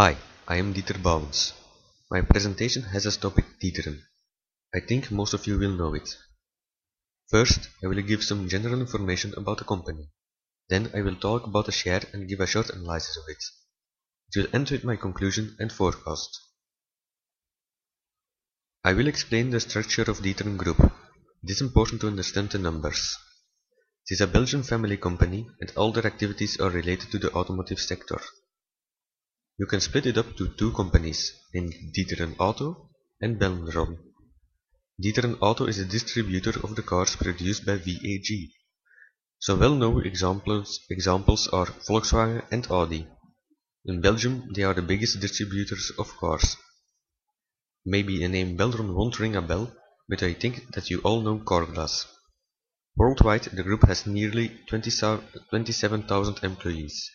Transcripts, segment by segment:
Hi, I am Dieter Bouwens. My presentation has as topic D'Ieteren. I think most of you will know it. First, I will give some general information about the company. Then I will talk about the share and give a short analysis of it. It will end with my conclusion and forecast. I will explain the structure of D'Ieteren Group. It is important to understand the numbers. It is a Belgian family company and all their activities are related to the automotive sector. You can split it up to two companies, named D'Ieteren Auto and Belron. D'Ieteren Auto is a distributor of the cars produced by VAG. Some well-known examples, examples are Volkswagen and Audi. In Belgium, they are the biggest distributors of cars. Maybe the name Belron won't ring a bell, but I think that you all know Carglass. Worldwide, the group has nearly 27,000 employees.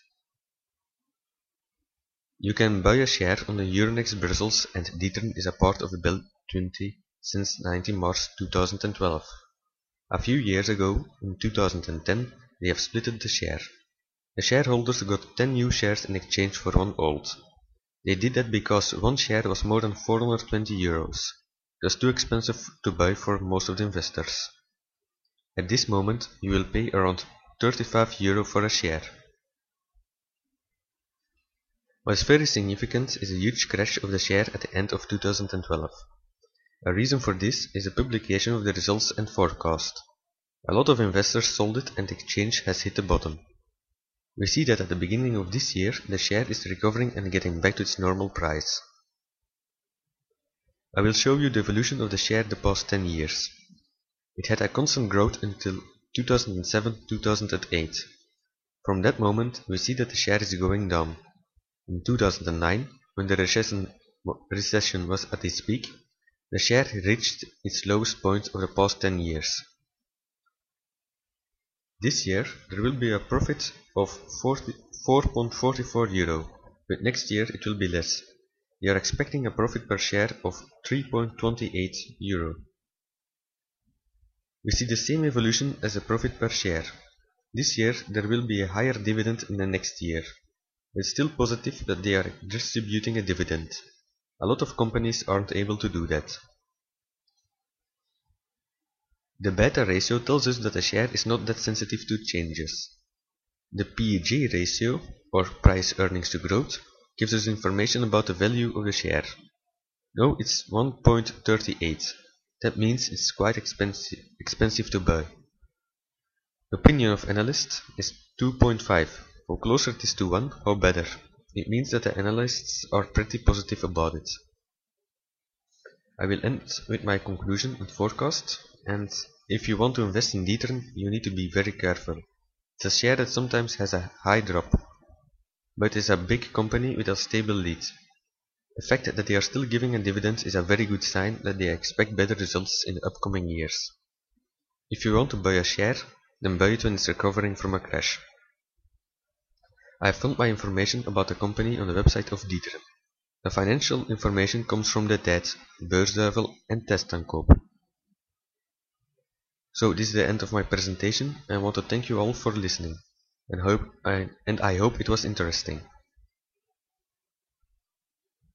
You can buy a share on the Euronext Brussels and D'Ieteren is a part of the BEL 20 since 19 March 2012. A few years ago, in 2010, they have splitted the share. The shareholders got 10 new shares in exchange for one old. They did that because one share was more than 420 euros. It was too expensive to buy for most of the investors. At this moment, you will pay around 35 euro for a share. What is very significant is a huge crash of the share at the end of 2012. A reason for this is the publication of the results and forecast. A lot of investors sold it and the exchange has hit the bottom. We see that at the beginning of this year the share is recovering and getting back to its normal price. I will show you the evolution of the share the past 10 years. It had a constant growth until 2007-2008. From that moment, we see that the share is going down. In 2009, when the recession, was at its peak, the share reached its lowest point of the past 10 years. This year, there will be a profit of 4.44 euro, but next year it will be less. We are expecting a profit per share of 3.28 euro. We see the same evolution as the profit per share. This year there will be a higher dividend in the next year. It's still positive that they are distributing a dividend. A lot of companies aren't able to do that. The beta ratio tells us that a share is not that sensitive to changes. The PEG ratio, or price earnings to growth, gives us information about the value of the share. Now it's 1.38. That means it's quite expensive, expensive to buy. Opinion of analysts is 2.5. How closer it is to 1, how better. It means that the analysts are pretty positive about it. I will end with my conclusion and forecast and if you want to invest in D'Ieteren, you need to be very careful. It's a share that sometimes has a high drop, but is a big company with a stable lead. The fact that they are still giving a dividend is a very good sign that they expect better results in the upcoming years. If you want to buy a share, then buy it when it's recovering from a crash. I have found my information about the company on the website of D'Ieteren. The financial information comes from De Tijd, Beursduivel and Test-Aankoop. So this is the end of my presentation. I want to thank you all for listening and hope I, and I hope it was interesting.